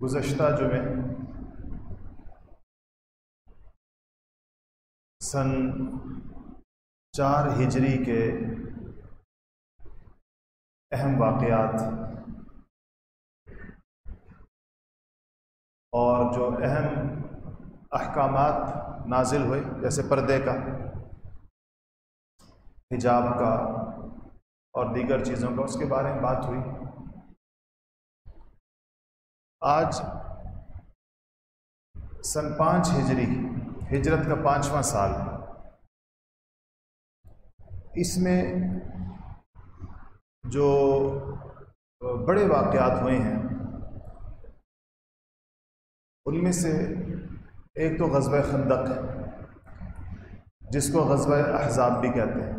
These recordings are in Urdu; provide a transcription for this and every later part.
گزشتہ جمعے سن چار ہجری کے اہم واقعات اور جو اہم احکامات نازل ہوئے، جیسے پردے کا، حجاب کا اور دیگر چیزوں کا، اس کے بارے میں بات ہوئی۔ آج سن پانچ ہجری، ہجرت کا پانچواں سال۔ اس میں جو بڑے واقعات ہوئے ہیں، ان میں سے ایک تو غزوہ خندق ہے جس کو غزوہ احزاب بھی کہتے ہیں۔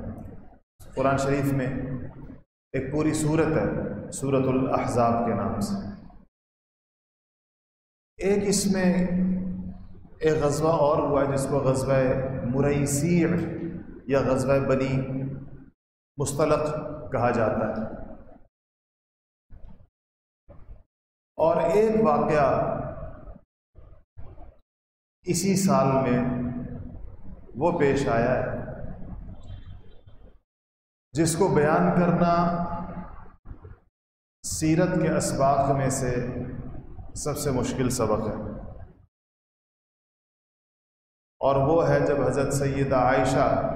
قرآن شریف میں ایک پوری صورت ہے صورت الاحزاب کے نام سے۔ ایک اس میں ایک غزوہ اور ہوا ہے جس کو غزوہ مرئی یا غزوہ بنی مستلق کہا جاتا ہے۔ اور ایک واقعہ اسی سال میں وہ پیش آیا ہے، جس کو بیان کرنا سیرت کے اسباق میں سے سب سے مشکل سبق ہے۔ اور وہ ہے جب حضرت سیدہ عائشہ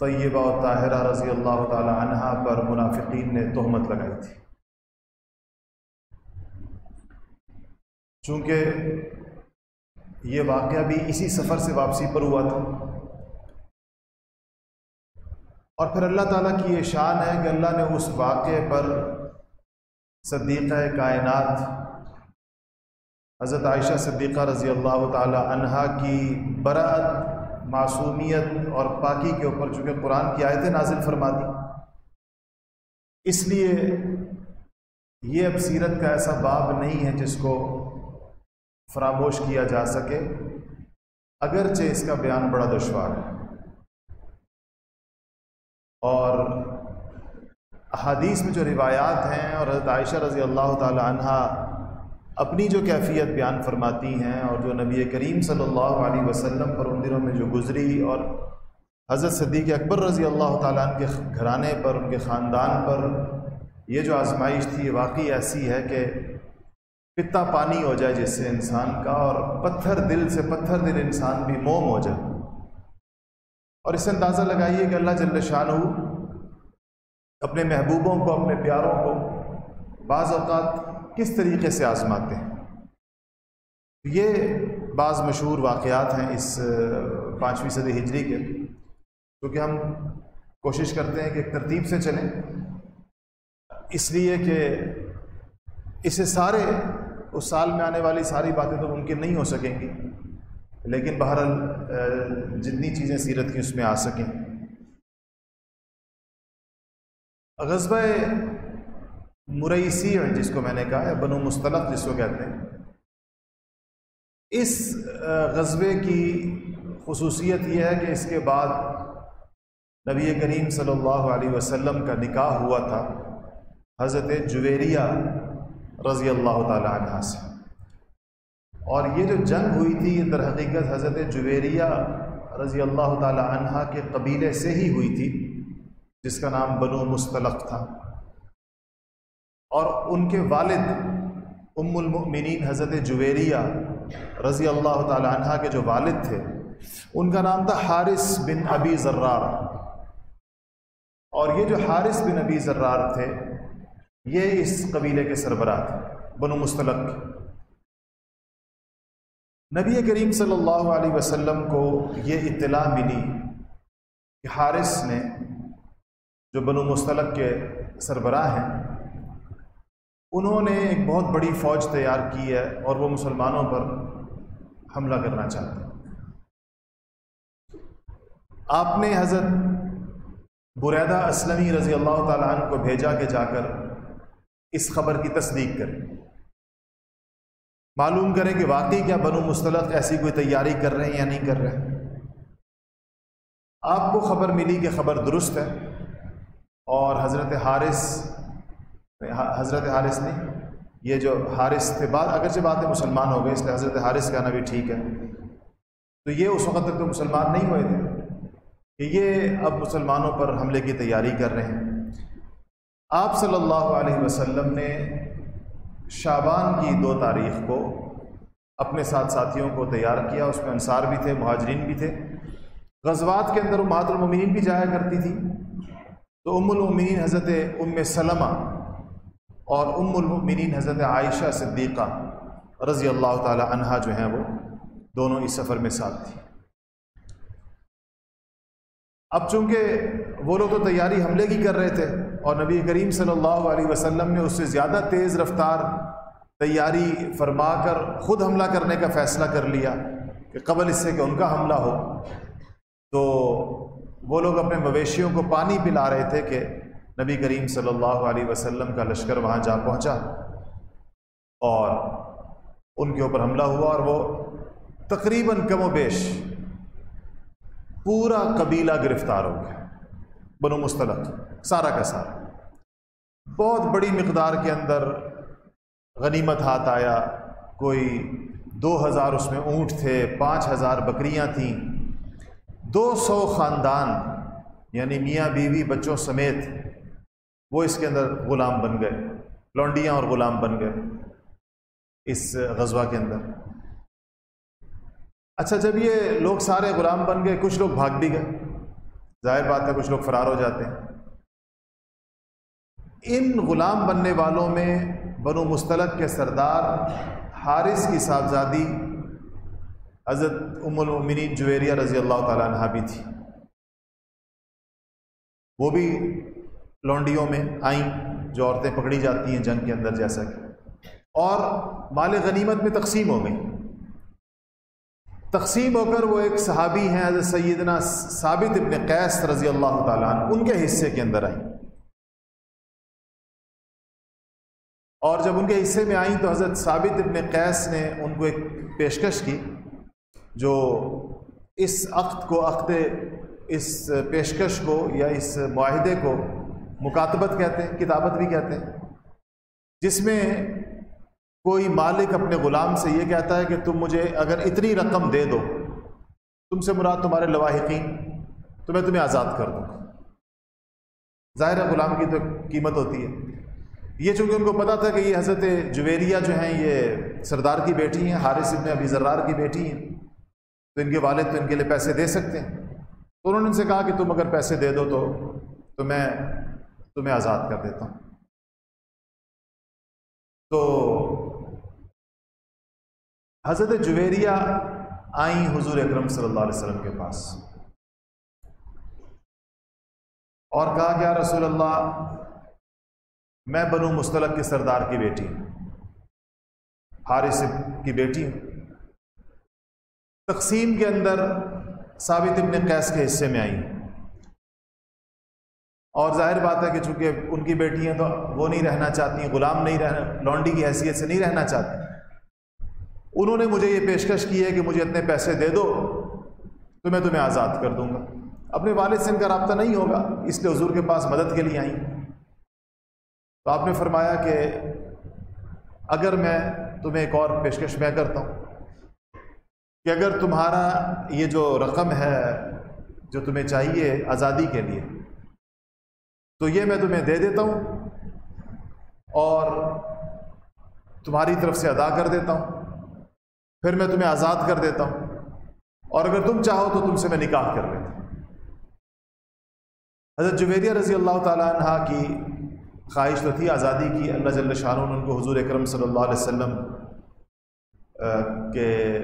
طیبہ و طاہرہ رضی اللہ تعالی عنہ پر منافقین نے تہمت لگائی تھی۔ چونکہ یہ واقعہ بھی اسی سفر سے واپسی پر ہوا تھا۔ اور پھر اللہ تعالیٰ کی یہ شان ہے کہ اللہ نے اس واقعے پر صدیقہ کائنات حضرت عائشہ صدیقہ رضی اللہ تعالی عنہا کی برعت معصومیت اور پاکی کے اوپر چونکہ قرآن کی آیتیں نازل فرما دی اس لیے یہ اب سیرت کا ایسا باب نہیں ہے جس کو فراموش کیا جا سکے، اگرچہ اس کا بیان بڑا دشوار ہے۔ اور احادیث میں جو روایات ہیں اور حضرت عائشہ رضی اللہ تعالی عنہ اپنی جو کیفیت بیان فرماتی ہیں اور جو نبی کریم صلی اللہ علیہ وسلم پر ان دنوں میں جو گزری اور حضرت صدیق اکبر رضی اللہ تعالیٰ عنہ کے گھرانے پر، ان کے خاندان پر یہ جو آزمائش تھی، یہ واقعی ایسی ہے کہ پتا پانی ہو جائے جس سے انسان کا اور پتھر دل سے پتھر دل انسان بھی موم ہو جائے۔ اور اس سے اندازہ لگائیے کہ اللہ جل شاہ اپنے محبوبوں کو، اپنے پیاروں کو بعض اوقات کس طریقے سے آزماتے ہیں؟ یہ بعض مشہور واقعات ہیں اس پانچویں صدی ہجری کے۔ کیونکہ ہم کوشش کرتے ہیں کہ ایک ترتیب سے چلیں۔ اس لیے کہ اسے سارے، اس سال میں آنے والی ساری باتیں تو ممکن نہیں ہو سکیں گی، لیکن بہرحال جتنی چیزیں سیرت کی اس میں آ سکیں۔ غزبۂ مرئیسی جس کو میں نے کہا ہے بنو مستلق جس کو کہتے ہیں۔ اس غزبے کی خصوصیت یہ ہے کہ اس کے بعد نبی کریم صلی اللہ علیہ وسلم کا نکاح ہوا تھا حضرت جویریہ رضی اللہ تعالی عنہ سے۔ اور یہ جو جنگ ہوئی تھی، یہ در حقیقت حضرت جویریہ رضی اللہ تعالی عنہ کے قبیلے سے ہی ہوئی تھی، جس کا نام بنو مستلق تھا۔ اور ان کے والد ام المؤمنین حضرت جویریہ رضی اللہ تعالی عنہ کے جو والد تھے، ان کا نام تھا حارث بن ابی ذرار۔ اور یہ جو حارث بن ابی ذرار تھے، یہ اس قبیلے کے سربراہ تھے، بنو مستلق نبی کریم صلی اللہ علیہ وسلم کو یہ اطلاع ملی کہ حارث نے جو بنو مستلق کے سربراہ ہیں انہوں نے ایک بہت بڑی فوج تیار کی ہے اور وہ مسلمانوں پر حملہ کرنا چاہتے ہیں۔ آپ نے حضرت بریدہ اسلمی رضی اللہ تعالیٰ عنہ کو بھیجا کہ جا کر اس خبر کی تصدیق کریں معلوم کریں کہ واقعی کیا بنو مستلق ایسی کوئی تیاری کر رہے ہیں یا نہیں کر رہے۔ آپ کو خبر ملی کہ خبر درست ہے اور حضرت حارث حضرت حارث نہیں، یہ جو حارث تھے بعد اگرچہ باتیں مسلمان ہو گئے، اس لیے حضرت حارث کا آنا بھی ٹھیک ہے۔ تو یہ اس وقت تک تو مسلمان نہیں ہوئے تھے کہ یہ اب مسلمانوں پر حملے کی تیاری کر رہے ہیں۔ آپ صلی اللہ علیہ وسلم نے شابان کی دو تاریخ کو اپنے ساتھ ساتھیوں کو تیار کیا۔ اس میں انصار بھی تھے، مہاجرین بھی تھے۔ غزوات کے اندر مات المین بھی جایا کرتی تھی تو ام المؤمنین حضرت ام سلمہ اور ام المؤمنین حضرت عائشہ صدیقہ رضی اللہ تعالی عنہا جو ہیں وہ دونوں اس سفر میں ساتھ تھی اب چونکہ وہ لوگ تو تیاری حملے کی کر رہے تھے اور نبی کریم صلی اللہ علیہ وسلم نے اس سے زیادہ تیز رفتار تیاری فرما کر خود حملہ کرنے کا فیصلہ کر لیا کہ قبل اس سے کہ ان کا حملہ ہو، تو وہ لوگ اپنے مویشیوں کو پانی پلا رہے تھے کہ نبی کریم صلی اللہ علیہ وسلم کا لشکر وہاں جا پہنچا اور ان کے اوپر حملہ ہوا اور وہ تقریباً کم و بیش پورا قبیلہ گرفتار ہو گیا، بنو مستلق سارا کا سارا۔ بہت بڑی مقدار کے اندر غنیمت ہاتھ آیا، کوئی دو ہزار اس میں اونٹ تھے، پانچ ہزار بکریاں تھیں۔ دو سو خاندان یعنی میاں بیوی بچوں سمیت وہ اس کے اندر غلام بن گئے، لونڈیاں اور غلام بن گئے اس غزوہ کے اندر۔ اچھا جب یہ لوگ سارے غلام بن گئے، کچھ لوگ بھاگ بھی گئے۔ ظاہر بات ہے، کچھ لوگ فرار ہو جاتے ہیں۔ ان غلام بننے والوں میں بنو مستلق کے سردار حارث کی صاحبزادی حضرت ام المؤمنین جویریہ رضی اللہ تعالیٰ عنہ بھی تھی۔ وہ بھی لونڈیوں میں آئیں، جو عورتیں پکڑی جاتی ہیں جنگ کے اندر جیسا کہ۔ اور مال غنیمت میں تقسیم ہو گئی۔ تقسیم ہو کر وہ ایک صحابی ہیں، حضرت سیدنا ثابت ابن قیس رضی اللہ تعالیٰ عنہ، ان کے حصے کے اندر آئیں۔ اور جب ان کے حصے میں آئیں تو حضرت ثابت ابن قیس نے ان کو ایک پیشکش کی، جو اس عقد کو، عقد اس پیشکش کو یا اس معاہدے کو مکاتبت کہتے ہیں، کتابت بھی کہتے ہیں۔ جس میں کوئی مالک اپنے غلام سے یہ کہتا ہے کہ تم مجھے اگر اتنی رقم دے دو، تم سے مراد تمہارے لواحقین، تو میں تمہیں آزاد کر دوں۔ ظاہر ہے غلام کی تو قیمت ہوتی ہے۔ یہ چونکہ ان کو پتا تھا کہ یہ حضرت جویریہ جو ہیں، یہ سردار کی بیٹی ہیں، حارث ابن ابی ذرار کی بیٹی ہیں۔ تو ان کے والد تو ان کے لیے پیسے دے سکتے ہیں۔ تو انہوں نے ان سے کہا کہ تم اگر پیسے دے دو تو تو میں تمہیں آزاد کر دیتا ہوں۔ تو حضرت جویریہ آئیں حضور اکرم صلی اللہ علیہ وسلم کے پاس اور کہا کہ رسول اللہ، میں بنو مستلق کے سردار کی بیٹی ہوں، حارث کی بیٹی ہوں۔ تقسیم کے اندر ثابت ابن قیس کے حصے میں آئی۔ اور ظاہر بات ہے کہ چونکہ ان کی بیٹی ہیں تو وہ نہیں رہنا چاہتی غلام نہیں رہنا لانڈی کی حیثیت سے نہیں رہنا چاہتی انہوں نے مجھے یہ پیشکش کی ہے کہ مجھے اتنے پیسے دے دو تو میں تمہیں آزاد کر دوں گا۔ اپنے والد سے ان کا رابطہ نہیں ہوگا، اس لیے حضور کے پاس مدد کے لیے آئیں۔ تو آپ نے فرمایا کہ اگر میں تمہیں ایک اور پیشکش میں کرتا ہوں کہ اگر تمہارا یہ جو رقم ہے جو تمہیں چاہیے آزادی کے لیے تو یہ میں تمہیں دے دیتا ہوں اور تمہاری طرف سے ادا کر دیتا ہوں، پھر میں تمہیں آزاد کر دیتا ہوں۔ اور اگر تم چاہو تو تم سے میں نکاح کر لیتا ہوں۔ حضرت جویریہ رضی اللہ تعالیٰ عنہ کی خواہش تو تھی آزادی کی۔ اللہ جل شاہ نے ان کو حضور اکرم صلی اللہ علیہ وسلم کے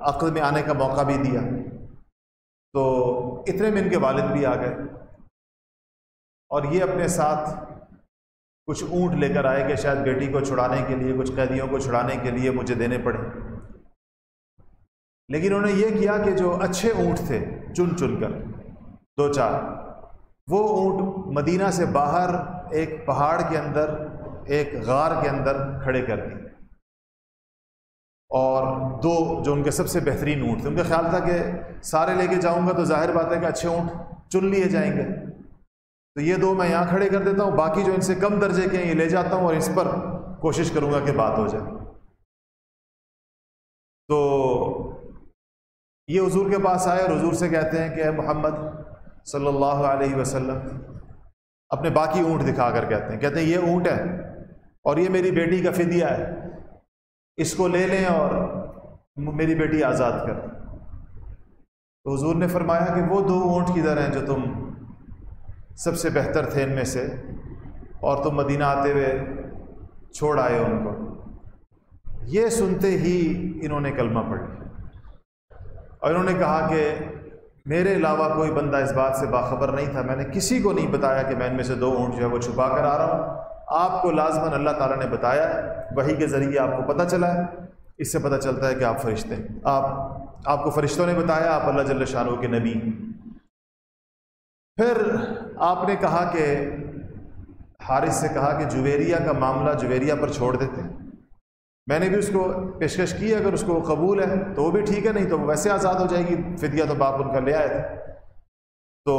عقل میں آنے کا موقع بھی دیا۔ تو اتنے میں ان کے والد بھی آ گئے۔ اور یہ اپنے ساتھ کچھ اونٹ لے کر آئے کہ شاید بیٹی کو چھڑانے کے لیے، کچھ قیدیوں کو چھڑانے کے لیے مجھے دینے پڑے۔ لیکن انہوں نے یہ کیا کہ جو اچھے اونٹ تھے، چن چن کر، دو چار، وہ اونٹ مدینہ سے باہر ایک پہاڑ کے اندر، ایک غار کے اندر کھڑے کر دی اور دو جو ان کے سب سے بہترین اونٹ تھے، ان کا خیال تھا کہ سارے لے کے جاؤں گا تو ظاہر بات ہے کہ اچھے اونٹ چن لیے جائیں گے۔ تو یہ دو میں یہاں کھڑے کر دیتا ہوں، باقی جو ان سے کم درجے کے ہیں، یہ لے جاتا ہوں اور اس پر کوشش کروں گا کہ بات ہو جائے۔ تو یہ حضور کے پاس آئے اور حضور سے کہتے ہیں کہ اے محمد صلی اللہ علیہ وسلم، اپنے باقی اونٹ دکھا کر کہتے ہیں۔ کہتے ہیں، یہ اونٹ ہے اور یہ میری بیٹی کا فدیہ ہے۔ اس کو لے لیں اور میری بیٹی آزاد کر۔ تو حضور نے فرمایا کہ وہ دو اونٹ کدھر ہیں جو تم سب سے بہتر تھے ان میں سے۔ اور تم مدینہ آتے ہوئے چھوڑ آئے ان کو۔ یہ سنتے ہی انہوں نے کلمہ پڑھ اور انہوں نے کہا کہ میرے علاوہ کوئی بندہ اس بات سے باخبر نہیں تھا۔ میں نے کسی کو نہیں بتایا کہ میں ان میں سے دو اونٹ جو ہے وہ چھپا کر آ رہا ہوں۔ آپ کو لازماً اللہ تعالیٰ نے بتایا وہی کے ذریعے آپ کو پتہ چلا ہے۔ اس سے پتہ چلتا ہے کہ آپ فرشتے آپ آپ کو فرشتوں نے بتایا، آپ اللہ جل شاہ کے نبی۔ پھر آپ نے کہا کہ حارث سے کہا کہ جویریہ کا معاملہ جویریہ پر چھوڑ دیتے ہیں۔ میں نے بھی اس کو پیشکش کی، اگر اس کو قبول ہے تو وہ بھی ٹھیک ہے، نہیں تو وہ ویسے آزاد ہو جائے گی، فدیہ تو باپ ان کا لے آئے تھے۔ تو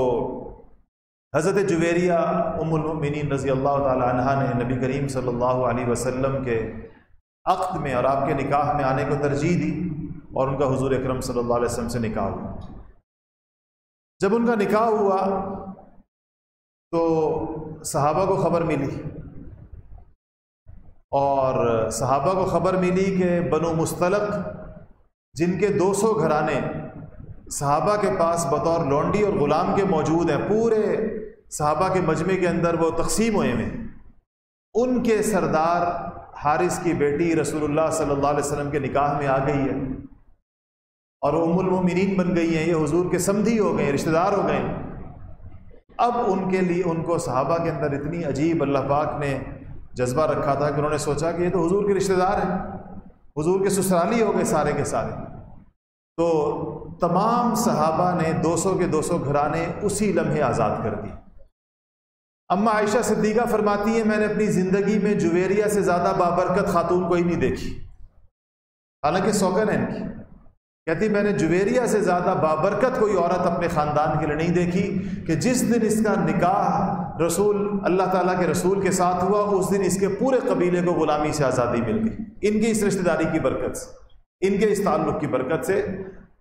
حضرت جویریہ ام المؤمنین رضی اللہ تعالی عنہ نے نبی کریم صلی اللہ علیہ وسلم کے عقد میں اور آپ کے نکاح میں آنے کو ترجیح دی اور ان کا حضور اکرم صلی اللہ علیہ وسلم سے نکاح ہوا۔ جب ان کا نکاح ہوا تو صحابہ کو خبر ملی اور صحابہ کو خبر ملی کہ بنو مستلق، جن کے دو سو گھرانے صحابہ کے پاس بطور لونڈی اور غلام کے موجود ہیں، پورے صحابہ کے مجمع کے اندر وہ تقسیم ہوئے ہیں۔ ان کے سردار حارث کی بیٹی رسول اللہ صلی اللہ علیہ وسلم کے نکاح میں آ گئی ہے اور ام المومنین بن گئی ہیں، یہ حضور کے سمدھی ہو گئے رشتہ دار ہو گئے اب ان کے لیے ان کو صحابہ کے اندر اتنی عجیب اللہ پاک نے جذبہ رکھا تھا کہ انہوں نے سوچا کہ یہ تو حضور کے رشتہ دار ہیں۔ حضور کے سسرالی ہو گئے سارے کے سارے۔ تو تمام صحابہ نے دو سو کے دو سو گھرانے اسی لمحے آزاد کر دی اما عائشہ صدیقہ فرماتی ہیں، میں نے اپنی زندگی میں جویریہ سے زیادہ بابرکت خاتون کوئی نہیں دیکھی۔ حالانکہ سوگن ہے ان کی۔ کہتی میں نے جویریہ سے زیادہ بابرکت کوئی عورت اپنے خاندان کے لیے نہیں دیکھی کہ جس دن اس کا نکاح رسول اللہ تعالیٰ کے رسول کے ساتھ ہوا، اس دن اس کے پورے قبیلے کو غلامی سے آزادی مل گئی۔ ان کی اس رشتہ داری کی برکت سے، ان کے اس تعلق کی برکت سے۔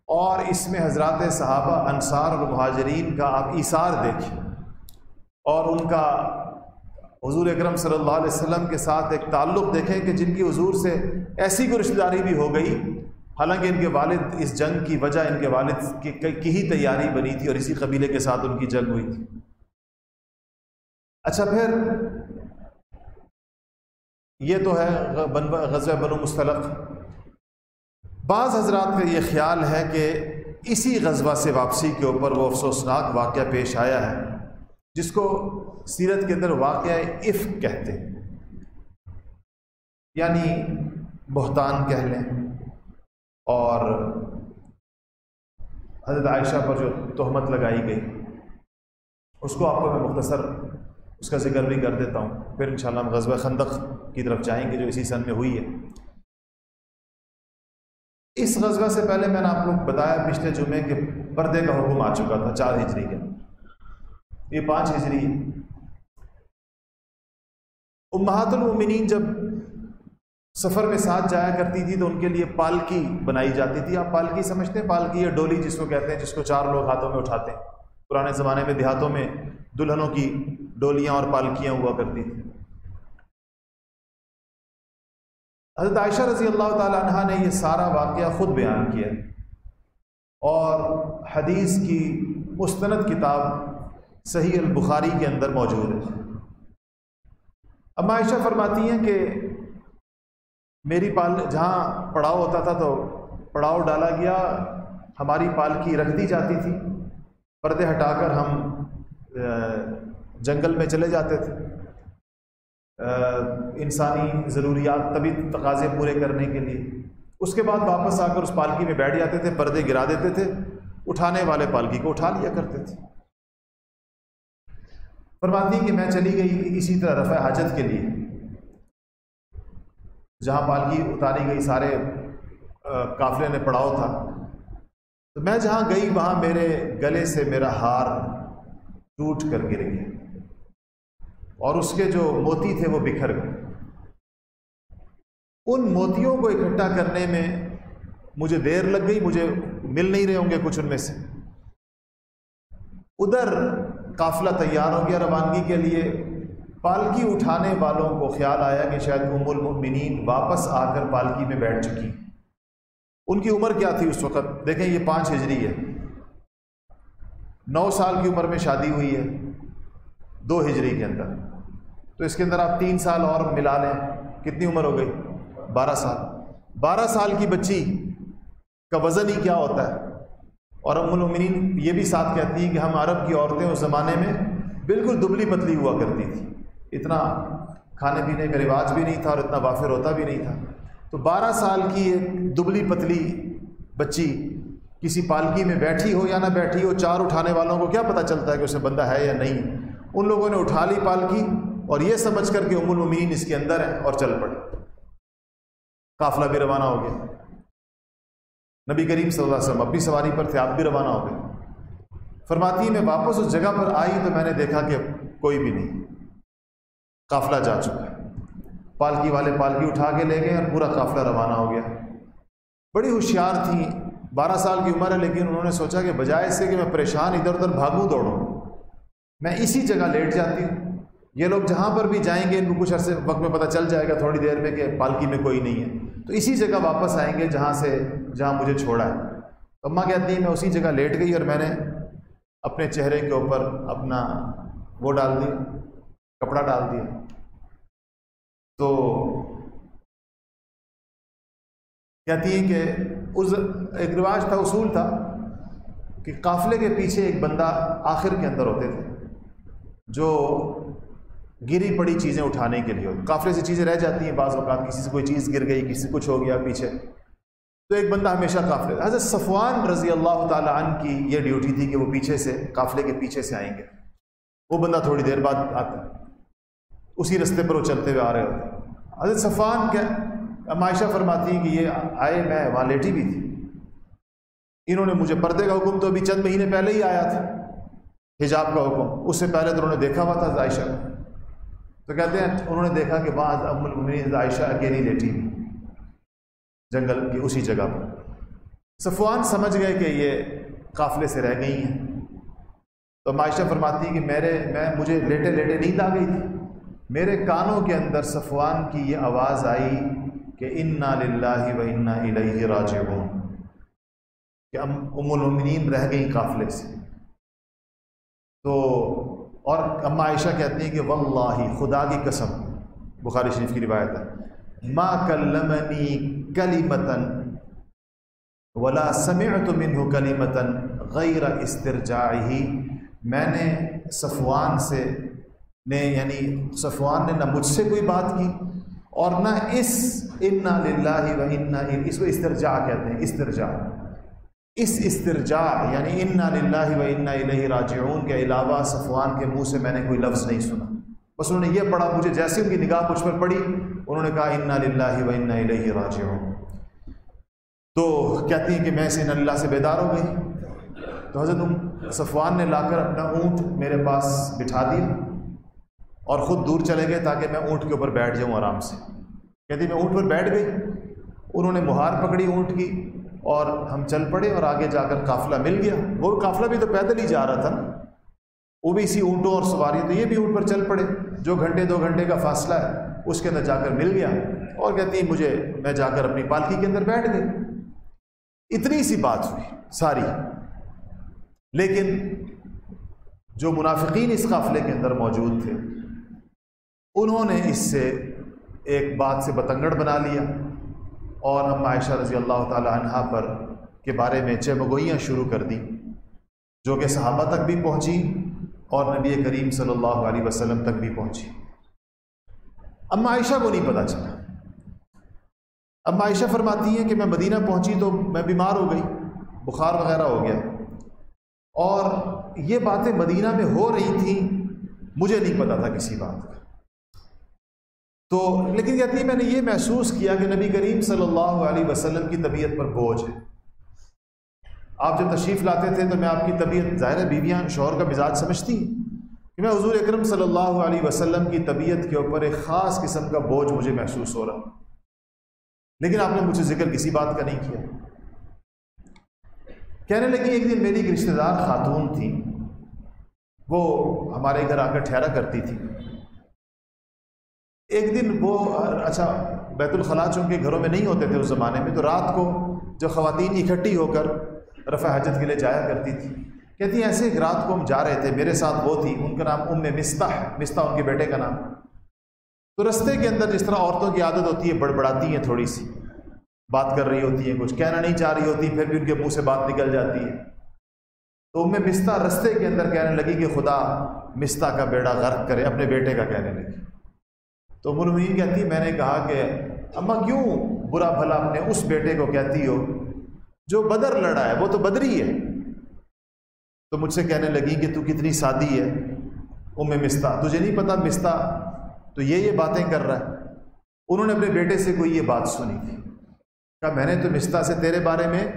اور اس میں حضرات صحابہ انصار اور مہاجرین کا آپ ایثار دیکھیں اور ان کا حضور اکرم صلی اللہ علیہ وسلم کے ساتھ ایک تعلق دیکھیں کہ جن کی حضور سے ایسی کوئی رشتہ داری بھی ہو گئی حالانکہ ان کے والد اس جنگ کی وجہ ان کے والد کی ہی تیاری بنی تھی اور اسی قبیلے کے ساتھ ان کی جنگ ہوئی تھی۔ اچھا پھر یہ تو ہے غزوہ بنو مستلق۔ بعض حضرات کا یہ خیال ہے کہ اسی غزوہ سے واپسی کے اوپر وہ افسوسناک واقعہ پیش آیا ہے، جس کو سیرت کے اندر واقعہ عفق کہتے ہیں یعنی بہتان کہہ لیں۔ اور حضرت عائشہ پر جو تہمت لگائی گئی، اس کو آپ کو میں مختصر اس کا ذکر بھی کر دیتا ہوں۔ پھر انشاءاللہ ہم غزوہ خندق کی طرف جائیں گے جو اسی سن میں ہوئی ہے۔ اس غزوہ سے پہلے میں نے آپ کو بتایا پچھلے جمعے کہ پردے کا حکم آ چکا تھا، چار ہجری کے۔ یہ پانچ ہجری۔ امہات المومنین جب سفر میں ساتھ جایا کرتی تھی تو ان کے لیے پالکی بنائی جاتی تھی۔ آپ پالکی سمجھتے ہیں؟ پالکی یا ڈولی جس کو کہتے ہیں، جس کو چار لوگ ہاتھوں میں اٹھاتے ہیں۔ پرانے زمانے میں دیہاتوں میں دلہنوں کی ڈولیاں اور پالکیاں ہوا کرتی تھیں۔ حضرت عائشہ رضی اللہ تعالیٰ عنہ نے یہ سارا واقعہ خود بیان کیا۔ اور حدیث کی مستند کتاب صحیح البخاری کے اندر موجود ہے۔ اب عائشہ فرماتی ہیں کہ میری پال جہاں پڑاؤ ہوتا تھا تو پڑاؤ ڈالا گیا، ہماری پالکی رکھ دی جاتی تھی، پردے ہٹا کر ہم جنگل میں چلے جاتے تھے۔ انسانی ضروریات طبی تقاضے پورے کرنے کے لیے۔ اس کے بعد واپس آ کر اس پالکی میں بیٹھ جاتے تھے، پردے گرا دیتے تھے۔ اٹھانے والے پالکی کو اٹھا لیا کرتے تھے۔ فرماتی کہ میں چلی گئی اسی طرح رفع حاجت کے لیے۔ جہاں پالکی اتاری گئی، سارے قافلے نے پڑاؤ تھا۔ تو میں جہاں گئی، وہاں میرے گلے سے میرا ہار ٹوٹ کر گر گیا اور اس کے جو موتی تھے، وہ بکھر گئے۔ ان موتیوں کو اکٹھا کرنے میں مجھے دیر لگ گئی، مجھے مل نہیں رہے ہوں گے کچھ ان میں سے۔ ادھر قافلہ تیار ہو گیا روانگی کے لیے۔ پالکی اٹھانے والوں کو خیال آیا کہ شاید ام المؤمنین واپس آ کر پالکی میں بیٹھ چکی۔ ان کی عمر کیا تھی اس وقت؟ دیکھیں یہ پانچ ہجری ہے۔ نو سال کی عمر میں شادی ہوئی ہے۔ دو ہجری کے اندر۔ تو اس کے اندر آپ تین سال اور ملا لیں۔ کتنی عمر ہو گئی؟ بارہ سال۔ بارہ سال کی بچی کا وزن ہی کیا ہوتا ہے؟ اور ام المنین یہ بھی ساتھ کہتی ہیں کہ ہم عرب کی عورتیں اس زمانے میں بالکل دبلی پتلی ہوا کرتی تھی اتنا کھانے پینے کا رواج بھی نہیں تھا اور اتنا وافر ہوتا بھی نہیں تھا۔ تو بارہ سال کی ایک دبلی پتلی بچی کسی پالکی میں بیٹھی ہو یا نہ بیٹھی ہو، چار اٹھانے والوں کو کیا پتہ چلتا ہے کہ اسے بندہ ہے یا نہیں۔ ان لوگوں نے اٹھا لی پالکی اور یہ سمجھ کر کہ ام المین اس کے اندر ہے اور چل پڑے۔ قافلہ بھی روانہ ہو گیا۔ نبی کریم صلی اللہ علیہ وسلم اب بھی سواری پر تھے، آپ بھی روانہ ہو گئے۔ فرماتی میں واپس اس جگہ پر آئی تو میں نے دیکھا کہ کوئی بھی نہیں۔ قافلہ جا چکا ہے۔ پالکی والے پالکی اٹھا کے لے گئے اور پورا قافلہ روانہ ہو گیا۔ بڑی ہوشیار تھیں۔ بارہ سال کی عمر ہے، لیکن انہوں نے سوچا کہ بجائے سے کہ میں پریشان ادھر ادھر بھاگوں دوڑوں۔ میں اسی جگہ لیٹ جاتی ہوں۔ یہ لوگ جہاں پر بھی جائیں گے، ان کو کچھ عرصے وقت میں پتہ چل جائے گا تھوڑی دیر میں کہ پالکی میں کوئی نہیں ہے۔ تو اسی جگہ واپس آئیں گے، جہاں سے، جہاں مجھے چھوڑا ہے۔ اماں کہتی ہیں، میں اسی جگہ لیٹ گئی اور میں نے اپنے چہرے کے اوپر اپنا وہ ڈال دی، کپڑا ڈال دیا۔ تو کہتی ہیں کہ اس ایک رواج تھا، اصول تھا کہ قافلے کے پیچھے ایک بندہ آخر کے اندر ہوتے تھے، جو گری پڑی چیزیں اٹھانے کے لیے قافلے سے چیزیں رہ جاتی ہیں بعض اوقات، کسی سے کوئی چیز گر گئی، کسی سے کچھ ہو گیا پیچھے۔ تو ایک بندہ ہمیشہ قافلے حضرت صفوان رضی اللہ تعالیٰ عنہ کی یہ ڈیوٹی تھی کہ وہ پیچھے سے، قافلے کے پیچھے سے آئیں گے۔ وہ بندہ تھوڑی دیر بعد آتا ہے۔ اسی رستے پر وہ چلتے ہوئے آ رہے ہوتے ہیں۔ حضرت صفوان کیا معائشہ فرماتی ہیں کہ یہ آئے، میں وہاں لیٹی بھی تھی۔ انہوں نے مجھے پردے کا حکم تو ابھی چند مہینے پہلے ہی آیا تھا۔ حجاب کا حکم۔ اس سے پہلے تو انہوں نے دیکھا ہوا تھا عائشہ۔ کو تو کہتے ہیں، انہوں نے دیکھا کہ بعض ام المنین عائشہ اکیلی لیٹی۔ جنگل کی اسی جگہ پر۔ صفوان سمجھ گئے کہ یہ قافلے سے رہ گئی ہیں۔ تو معائشہ فرماتی کہ میرے، میں، مجھے لیٹے لیٹے نیند آ گئی تھی۔ میرے کانوں کے اندر صفوان کی یہ آواز آئی کہ انا للہ و انا الیہ راجعون۔ کہ ام المنین رہ گئیں قافلے سے۔ تو اور اما عائشہ کہتی ہیں کہ واللہ خدا کی قسم، بخاری شریف کی روایت ہے۔ ما کلمنی کلیمتن ولا سمعت منہ کلیمتن غیر استرجاعی میں نے صفوان سے نے یعنی صفوان نے نہ مجھ سے کوئی بات کی اور نہ اس انا للہ و انا اس کو استرجاع کہتے ہیں، استرجاع۔ اس استرجاع یعنی انا للہ و انا الہ راجعون کے علاوہ صفوان کے منہ سے میں نے کوئی لفظ نہیں سنا۔ بس انہوں نے یہ پڑھا، مجھے جیسے ان کی نگاہ مجھ پر پڑی، انہوں نے کہا انا للہ و انا الہ راجعون۔ تو کہتی ہیں کہ میں سے ان اللہ سے بیدار ہو گئی تو حضرت صفوان نے لا کر اپنا اونٹ میرے پاس بٹھا دیا۔ اور خود دور چلے گئے تاکہ میں اونٹ کے اوپر بیٹھ جاؤں آرام سے۔ کہتی میں اونٹ پر بیٹھ گئی۔ انہوں نے مہار پکڑی اونٹ کی اور ہم چل پڑے اور آگے جا کر قافلہ مل گیا۔ وہ قافلہ بھی تو پیدل ہی جا رہا تھا نا۔ وہ بھی اسی اونٹوں اور سواری تو یہ بھی اونٹ پر چل پڑے۔ جو گھنٹے دو گھنٹے کا فاصلہ ہے، اس کے اندر جا کر مل گیا۔ اور کہتی مجھے میں جا کر اپنی پالکی کے اندر بیٹھ گئی۔ اتنی سی بات ہوئی ساری۔ لیکن جو منافقین اس قافلے کے اندر موجود تھے انہوں نے اس سے ایک بات سے بتنگڑ بنا لیا اور ہم عائشہ رضی اللہ تعالی عنہ پر کے بارے میں چمگوئیاں شروع کر دیں، جو کہ صحابہ تک بھی پہنچی اور نبی کریم صلی اللہ علیہ وسلم تک بھی پہنچی۔ اما عائشہ کو نہیں پتہ چلا۔ اما عائشہ فرماتی ہیں کہ میں مدینہ پہنچی تو میں بیمار ہو گئی، بخار وغیرہ ہو گیا۔ اور یہ باتیں مدینہ میں ہو رہی تھیں، مجھے نہیں پتا تھا کسی بات کا۔ تو لیکن کہتی ہے میں نے یہ محسوس کیا کہ نبی کریم صلی اللہ علیہ وسلم کی طبیعت پر بوجھ ہے۔ آپ جب تشریف لاتے تھے تو میں آپ کی طبیعت ظاہر بیویاں شوہر کا مزاج سمجھتی کہ میں حضور اکرم صلی اللہ علیہ وسلم کی طبیعت کے اوپر ایک خاص قسم کا بوجھ مجھے محسوس ہو رہا۔ لیکن آپ نے مجھ سے ذکر کسی بات کا نہیں کیا۔ کہنے لگی ایک دن میری ایک رشتہ دار خاتون تھی۔ وہ ہمارے گھر آ کر ٹھہرا کرتی تھی۔ ایک دن وہ اچھا بیت الخلاء چونکہ گھروں میں نہیں ہوتے تھے اس زمانے میں، تو رات کو جو خواتین اکٹھی ہو کر رفع حجت کے لیے جایا کرتی تھی کہتی ہیں، ایسے ایک رات کو ہم جا رہے تھے، میرے ساتھ وہ تھی، ان کا نام ام مستا ہے مستا ان کے بیٹے کا نام۔ تو رستے کے اندر جس طرح عورتوں کی عادت ہوتی ہے، بڑبڑاتی ہیں تھوڑی سی۔ بات کر رہی ہوتی ہیں، کچھ کہنا نہیں چاہ رہی ہوتی، پھر بھی ان کے منہ سے بات نکل جاتی ہے۔ تو ام مستا رستے کے اندر کہنے لگی کہ خدا مستا کا بیڑا غرق کرے، اپنے بیٹے کا کہنے لگی۔ تو مرمین کہتی میں نے کہا کہ اماں کیوں برا بھلا اپنے اس بیٹے کو کہتی ہو جو بدر لڑا ہے؟ وہ تو بدری ہے۔ تو مجھ سے کہنے لگی کہ تو کتنی سادی ہے، ام مستا تجھے نہیں پتا مستا تو یہ یہ باتیں کر رہا ہے۔ انہوں نے اپنے بیٹے سے کوئی یہ بات سنی۔ تھی کہا، میں نے تو مستا سے تیرے بارے میں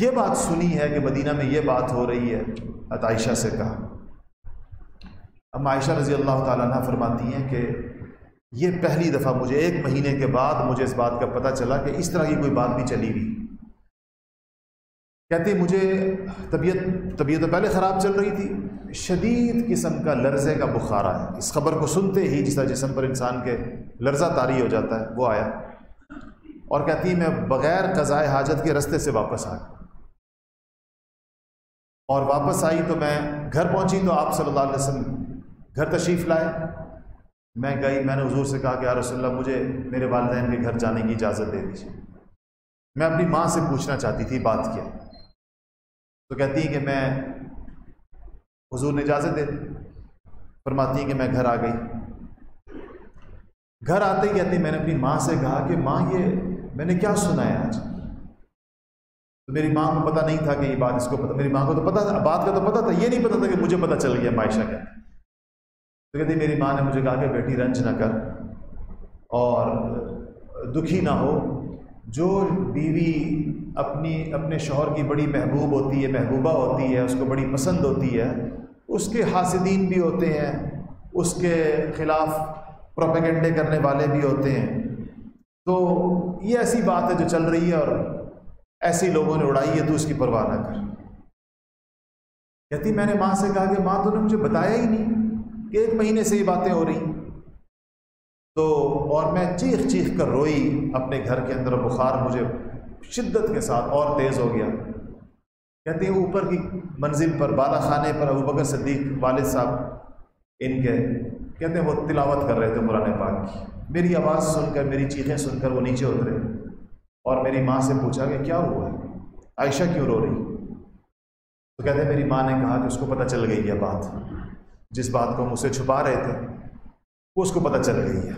یہ بات سنی ہے کہ مدینہ میں یہ بات ہو رہی ہے عائشہ سے کہا۔ اب عائشہ رضی اللہ تعالیٰ عنہ فرماتی ہیں کہ یہ پہلی دفعہ مجھے ایک مہینے کے بعد مجھے اس بات کا پتہ چلا کہ اس طرح کی کوئی بات بھی چلی ہوئی کہتی مجھے طبیعت طبیعت تو پہلے خراب چل رہی تھی۔ شدید قسم کا لرزے کا بخار آیا اس خبر کو سنتے ہی جس طرح جسم پر انسان کے لرزہ تاری ہو جاتا ہے، وہ آیا۔ اور کہتی میں بغیر قضائے حاجت کے رستے سے واپس آ اور واپس آئی تو میں گھر پہنچی تو آپ صلی اللہ علیہ وسلم گھر تشریف لائے۔ میں گئی، میں نے حضور سے کہا کہ یا رسول اللہ، مجھے میرے والدین کے گھر جانے کی اجازت دے دیجیے میں اپنی ماں سے پوچھنا چاہتی تھی، بات کیا؟ تو کہتی ہیں کہ میں حضور نے اجازت دے دی۔ فرماتی ہیں کہ میں گھر آ گئی۔ گھر آتے ہی کہتی میں نے اپنی ماں سے کہا کہ ماں، یہ میں نے کیا سنا ہے آج؟ تو میری ماں کو پتہ نہیں تھا کہ یہ بات اس کو پتہ میری ماں کو تو پتہ تھا بات کا تو پتہ تھا، یہ نہیں پتہ تھا کہ مجھے پتہ چل گیا معاشہ کیا۔ تو کہتی میری ماں نے مجھے کہا کہ بیٹی رنج نہ کر اور دکھی نہ ہو۔ جو بیوی اپنی اپنے شوہر کی بڑی محبوب ہوتی ہے، محبوبہ ہوتی ہے، اس کو بڑی پسند ہوتی ہے، اس کے حاسدین بھی ہوتے ہیں، اس کے خلاف پروپیگنڈے کرنے والے بھی ہوتے ہیں۔ تو یہ ایسی بات ہے جو چل رہی ہے اور ایسی لوگوں نے اڑائی ہے، تو اس کی پرواہ نہ کر۔ کہتی میں نے ماں سے کہا کہ ماں تو نے مجھے بتایا ہی نہیں۔ کہ ایک مہینے سے یہ باتیں ہو رہی تو اور میں چیخ چیخ کر روئی اپنے گھر کے اندر، بخار مجھے شدت کے ساتھ اور تیز ہو گیا۔ کہتے ہیں اوپر کی منزل پر، بالا خانے پر ابو بکر صدیق والد صاحب ان کے، کہتے ہیں وہ تلاوت کر رہے تھے قرآن پاک کی۔ میری آواز سن کر، میری چیخیں سن کر وہ نیچے اترے۔ اور میری ماں سے پوچھا کہ کیا ہوا؟ ہے عائشہ کیوں رو رہی؟ تو کہتے ہیں میری ماں نے کہا کہ اس کو پتہ چل گئی ہے بات۔ جس بات کو ہم اسے چھپا رہے تھے، وہ اس کو پتہ چل گئی ہے۔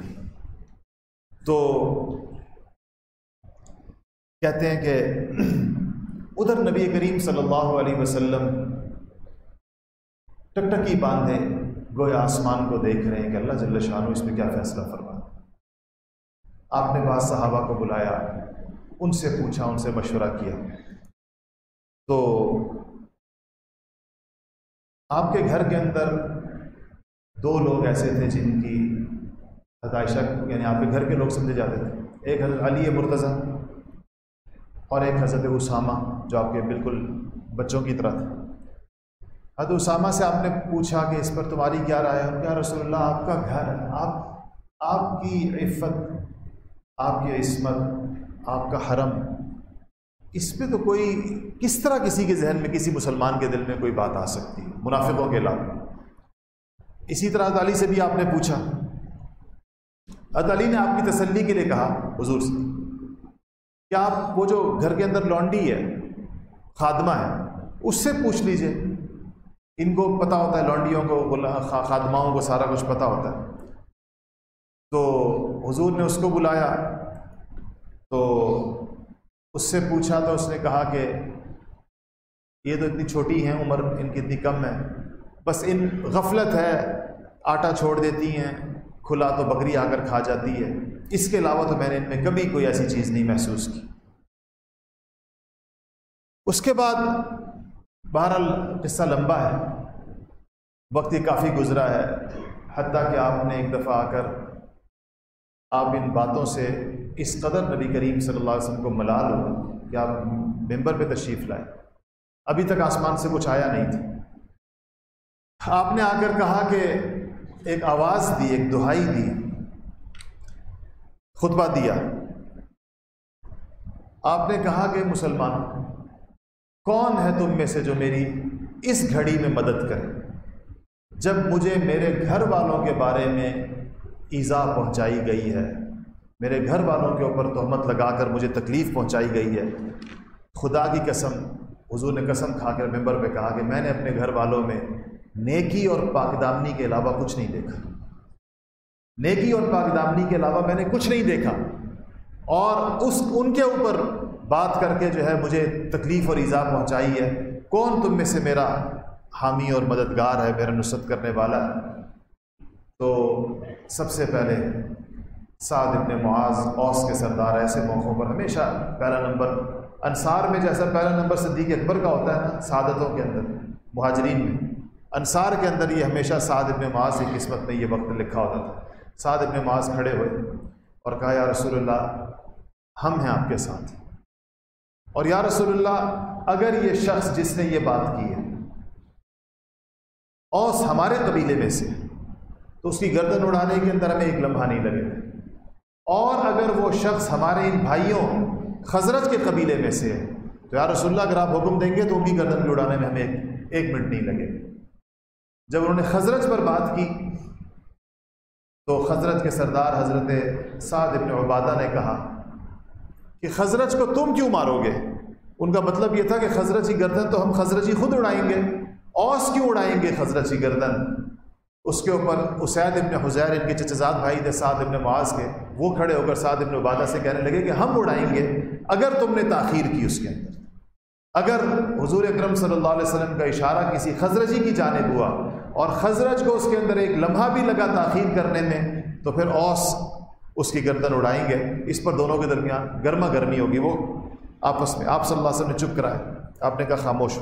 تو کہتے ہیں کہ ادھر نبی کریم صلی اللہ علیہ وسلم ٹکٹکی باندھے، گویا آسمان کو دیکھ رہے ہیں کہ اللہ جل شاہ اس میں کیا فیصلہ فرما۔ آپ نے بعض صحابہ کو بلایا، ان سے پوچھا، ان سے مشورہ کیا۔ تو آپ کے گھر کے اندر دو لوگ ایسے تھے جن کی حدائشہ یعنی آپ کے گھر کے لوگ سمجھے جاتے تھے۔ ایک حضرت علی مرتضی اور ایک حضرت اسامہ، جو آپ کے بالکل بچوں کی طرح تھے۔ حضرت اسامہ سے آپ نے پوچھا کہ اس پر تمہاری کیا رائے ہے؟ کیا رسول اللہ، آپ کا گھر، آپ آپ کی عفت، آپ کی عصمت، آپ کا حرم۔ اس پہ تو کوئی، کس طرح کسی کے ذہن میں، کسی مسلمان کے دل میں کوئی بات آ سکتی؟ ہے منافقوں کے علاوہ۔ اسی طرح علی سے بھی آپ نے پوچھا۔ علی نے آپ کی تسلی کے لیے کہا، حضور سے کہ آپ وہ جو گھر کے اندر لانڈی ہے، خادمہ ہے، اس سے پوچھ لیجیے۔ ان کو پتہ ہوتا ہے لانڈیوں کو خادماؤں کو سارا کچھ پتہ ہوتا ہے۔ تو حضور نے اس کو بلایا۔ تو اس سے پوچھا تو اس نے کہا کہ یہ تو اتنی چھوٹی ہیں، عمر ان کی اتنی کم ہے۔ بس ان غفلت ہے، آٹا چھوڑ دیتی ہیں، کھلا تو بکری آ کر کھا جاتی ہے۔ اس کے علاوہ تو میں نے ان میں کبھی کوئی ایسی چیز نہیں محسوس کی۔ اس کے بعد بہرحال قصہ لمبا ہے۔ وقت یہ کافی گزرا ہے، حتیٰ کہ آپ نے ایک دفعہ آ کر آپ ان باتوں سے اس قدر نبی کریم صلی اللہ علیہ وسلم کو ملال ہو کہ آپ ممبر پہ تشریف لائے۔ ابھی تک آسمان سے کچھ آیا نہیں تھا۔ آپ نے آ کر کہا کہ ایک آواز دی، ایک دہائی دی، خطبہ دیا۔ آپ نے کہا کہ مسلمان، کون ہے تم میں سے جو میری اس گھڑی میں مدد کرے؟ جب مجھے میرے گھر والوں کے بارے میں ایزا پہنچائی گئی ہے، میرے گھر والوں کے اوپر تہمت لگا کر مجھے تکلیف پہنچائی گئی ہے، خدا کی قسم، حضور نے قسم کھا کر ممبر پہ کہا کہ میں نے اپنے گھر والوں میں نیکی اور پاکدامنی کے علاوہ کچھ نہیں دیکھا۔ نیکی اور پاکدامنی کے علاوہ میں نے کچھ نہیں دیکھا۔ اور اس، ان کے اوپر بات کر کے جو ہے مجھے تکلیف اور ایزا پہنچائی ہے۔ کون تم میں سے میرا حامی اور مددگار ہے، میرا نصرت کرنے والا تو سب سے پہلے سعد ابن معاذ، اوس کے سردار، ایسے موقعوں پر ہمیشہ پہلا نمبر، انصار میں جیسا پہلا نمبر صدیق اکبر کا ہوتا ہے نا سعادتوں کے اندر، مہاجرین میں۔ انصار کے اندر یہ ہمیشہ سعد ابن معاذ کی قسمت میں یہ وقت لکھا ہوتا تھا۔ سعد ابن معاذ کھڑے ہوئے اور کہا، یا رسول اللہ، ہم ہیں آپ کے ساتھ۔ اور یا رسول اللہ، اگر یہ شخص جس نے یہ بات کی ہے، اوس ہمارے قبیلے میں سے، تو اس کی گردن اڑانے کے اندر ہمیں ایک لمحہ نہیں لگے۔ گا اور اگر وہ شخص ہمارے ان بھائیوں خزرت کے قبیلے میں سے ہے، تو یا رسول اللہ، اگر آپ حکم دیں گے تو ان کی گردن بھی اڑانے میں ہمیں ایک ایک منٹ نہیں لگے۔ گا جب انہوں نے خزرت پر بات کی، تو خزرت کے سردار حضرت سعد ابن عبادہ نے کہا کہ خزرت کو تم کیوں مارو گے؟ ان کا مطلب یہ تھا کہ خزرت کی گردن تو ہم خزرت ہی خود اڑائیں گے۔ اوس کیوں اڑائیں گے حضرت کی گردن؟ اس کے اوپر اسید ابن حزیر، ان کے چچزاد بھائی تھے، سعد ابن معاذ کے، وہ کھڑے ہو کر سعد ابن عبادہ سے کہنے لگے کہ ہم اڑائیں گے، اگر تم نے تاخیر کی اس کے اندر۔ اگر حضور اکرم صلی اللہ علیہ وسلم کا اشارہ کسی خزرجی کی جانب ہوا اور خزرج کو اس کے اندر ایک لمحہ بھی لگا تاخیر کرنے میں، تو پھر اوس اس کی گردن اڑائیں گے۔ اس پر دونوں کے درمیان گرما گرمی ہوگی۔ وہ آپس میں، آپ صلی اللہ علیہ وسلم نے چپ کرائے آپ نے کہا خاموش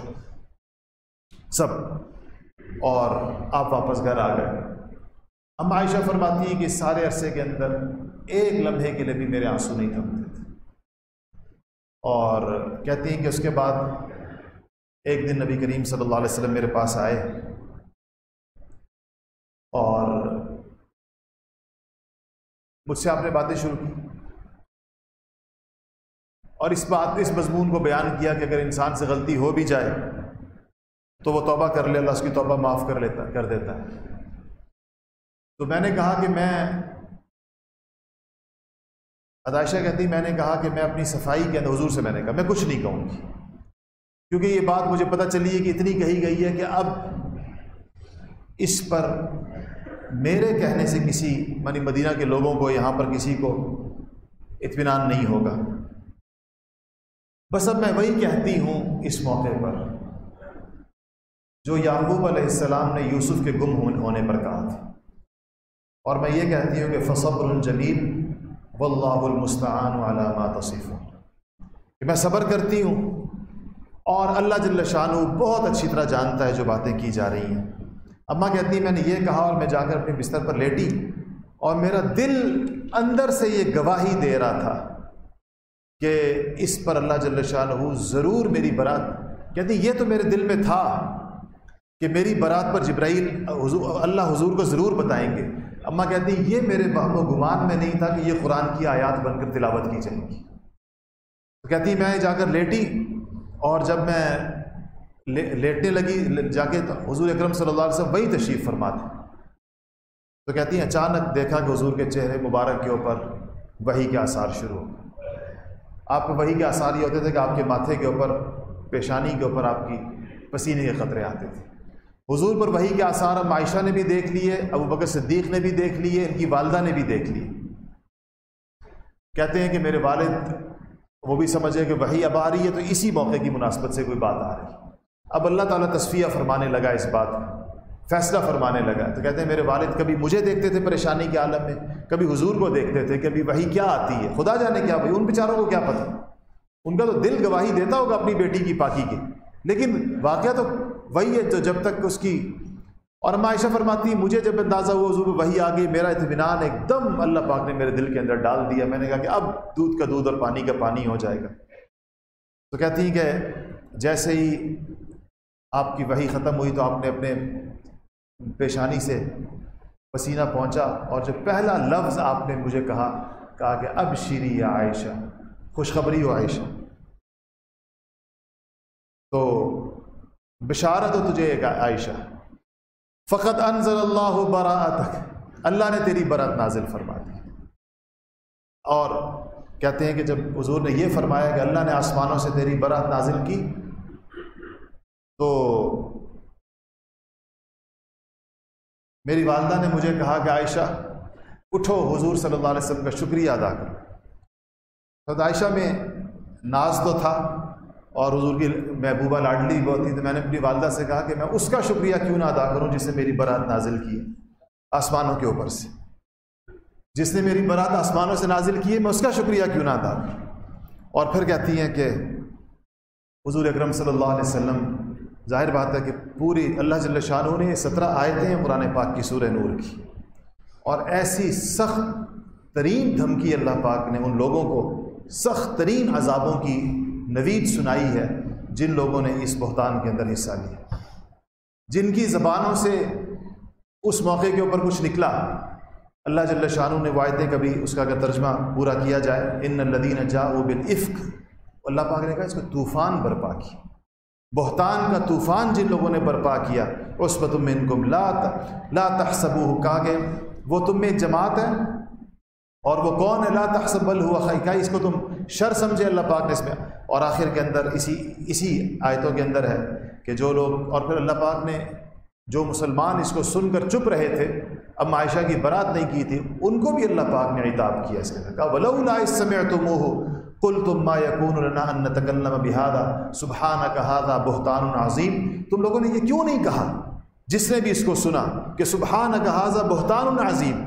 سب، اور آپ واپس گھر آ گئے۔ ہم عائشہ فرماتی ہیں کہ سارے عرصے کے اندر ایک لمحے کے لیے بھی میرے آنسو نہیں تھمتے۔ اور کہتی ہیں کہ اس کے بعد ایک دن نبی کریم صلی اللہ علیہ وسلم میرے پاس آئے اور مجھ سے آپ نے باتیں شروع کی اور اس بات اس مضمون کو بیان کیا کہ اگر انسان سے غلطی ہو بھی جائے تو وہ توبہ کر لے، اللہ اس کی توبہ معاف کر لیتا، کر دیتا ہے۔ تو میں نے کہا کہ میں ادائشہ کہتی میں نے کہا کہ میں اپنی صفائی کے اندر حضور سے میں نے کہا، میں کچھ نہیں کہوں گی. کیونکہ یہ بات مجھے پتہ چلی ہے کہ اتنی کہی گئی ہے کہ اب اس پر میرے کہنے سے کسی منی مدینہ کے لوگوں کو یہاں پر کسی کو اطمینان نہیں ہوگا۔ بس اب میں وہی کہتی ہوں اس موقع پر جو یعقوب علیہ السلام نے یوسف کے گم ہونے پر کہا تھا۔ اور میں یہ کہتی ہوں کہ فصبر الجمیل و اللہ المستعان علامہ تصیف کہ میں صبر کرتی ہوں اور اللہ جل شاہ بہت اچھی طرح جانتا ہے جو باتیں کی جا رہی ہیں۔ اماں کہتی ہیں میں نے یہ کہا اور میں جا کر اپنے بستر پر لیٹی اور میرا دل اندر سے یہ گواہی دے رہا تھا کہ اس پر اللہ جل شاہ ضرور میری برات۔ کہتی، یہ تو میرے دل میں تھا۔ کہ میری برات پر جبرائیل حضور اللہ حضور کو ضرور بتائیں گے۔ اماں کہتی ہیں، یہ میرے بہم و گمان میں نہیں تھا کہ یہ قرآن کی آیات بن کر تلاوت کی جائیں گی۔ تو کہتی میں جا کر لیٹی اور جب میں لیٹنے لگی جا کے حضور اکرم صلی اللہ علیہ وسلم وہی تشریف فرماتے تو کہتی ہیں، اچانک دیکھا کہ حضور کے چہرے مبارک کے اوپر وہی کے آثار شروع ہو آپ کو وہی کے آثار یہ ہوتے تھے کہ آپ کے ماتھے کے اوپر، پیشانی کے اوپر آپ کی پسینے کے خطرے آتے تھے۔ حضور پر وہی کے آثار اب عائشہ نے بھی دیکھ لیے، ابو بکر صدیق نے بھی دیکھ لیے، ان کی والدہ نے بھی دیکھ لیے۔ کہتے ہیں کہ میرے والد، وہ بھی سمجھے کہ وہی اب آ رہی ہے، تو اسی موقع کی مناسبت سے کوئی بات آ رہی۔ ہے اب اللہ تعالیٰ تصفیہ فرمانے لگا اس بات، فیصلہ فرمانے لگا۔ تو کہتے ہیں میرے والد، کبھی مجھے دیکھتے تھے پریشانی کے عالم میں، کبھی حضور کو دیکھتے تھے کبھی وہی کیا آتی ہے، خدا جانے کیا بھائی، ان بیچاروں کو کیا پتہ۔ ان کا تو دل گواہی دیتا ہوگا اپنی بیٹی کی پاکی کی لیکن واقعہ تو وہی ہے تو جب تک اس کی اور معائشہ فرماتی مجھے جب اندازہ ہوا، حضور وہی آگے، میرا اطمینان ایک دم اللہ پاک نے میرے دل کے اندر ڈال دیا۔ میں نے کہا کہ اب دودھ کا دودھ اور پانی کا پانی ہو جائے گا۔ تو کہتی ہیں کہ جیسے ہی آپ کی وہی ختم ہوئی تو آپ نے اپنے پیشانی سے پسینہ پہنچا اور جو پہلا لفظ آپ نے مجھے کہا کہا کہ اب شیری یا عائشہ، خوشخبری ہو عائشہ۔ تو بشارت ہو تجھے ایک عائشہ۔ فقط انضر اللہ براءتک اللہ نے تیری برات نازل فرما دی۔ اور کہتے ہیں کہ جب حضور نے یہ فرمایا کہ اللہ نے آسمانوں سے تیری برات نازل کی، تو میری والدہ نے مجھے کہا کہ عائشہ، اٹھو، حضور صلی اللہ علیہ وسلم کا شکریہ ادا کرو۔ عائشہ میں ناز تو تھا اور حضور کی محبوبہ لاڈلی بہت تھی، تو میں نے اپنی والدہ سے کہا کہ میں اس کا شکریہ کیوں نہ ادا کروں جس نے میری برات نازل کی آسمانوں کے اوپر سے۔ جس نے میری برات آسمانوں سے نازل کی ہے، میں اس کا شکریہ کیوں نہ ادا کروں؟ اور پھر کہتی ہیں کہ حضور اکرم صلی اللہ علیہ وسلم، ظاہر بات ہے کہ پوری اللہ جل شاہ نے سترہ آیتیں ہیں قرآن پاک کی سورہ نور کی۔ اور ایسی سخت ترین دھمکی اللہ پاک نے ان لوگوں کو، سخت ترین عذابوں کی نوید سنائی ہے جن لوگوں نے اس بہتان کے اندر حصہ لیا۔ جن کی زبانوں سے اس موقع کے اوپر کچھ نکلا، اللہ جل شاہ نے وائدیں کبھی اس کا اگر ترجمہ پورا کیا جائے، ان الدین جا بن عفق اللہ پاک نے کہا اس کو طوفان برپا کی۔ بہتان کا طوفان جن لوگوں نے برپا کیا اس پر تم ان کو لا لا تحسبو کہا کہ وہ تم میں جماعت ہے اور وہ کون ہے؟ لا تحسب، بل ہوا خیکائی اس کو تم شر سمجھے اللہ پاک نے اس میں؟ اور آخر کے اندر اسی اسی آیتوں کے اندر ہے کہ جو لوگ، اور پھر اللہ پاک نے جو مسلمان اس کو سن کر چپ رہے تھے، اب معائشہ کی برات نہیں کی تھی، ان کو بھی اللہ پاک نے عطاب کیا اس کے اندر۔ کہا ولولا اس سمے تم ہو کل تم ما یقون ان تکلم بہادا سبحانہ کہادا بہتان عظیم۔ تم لوگوں نے یہ کیوں نہیں کہا؟ جس نے بھی اس کو سنا کہ سبحانہ کہاذا بہتان عظیم۔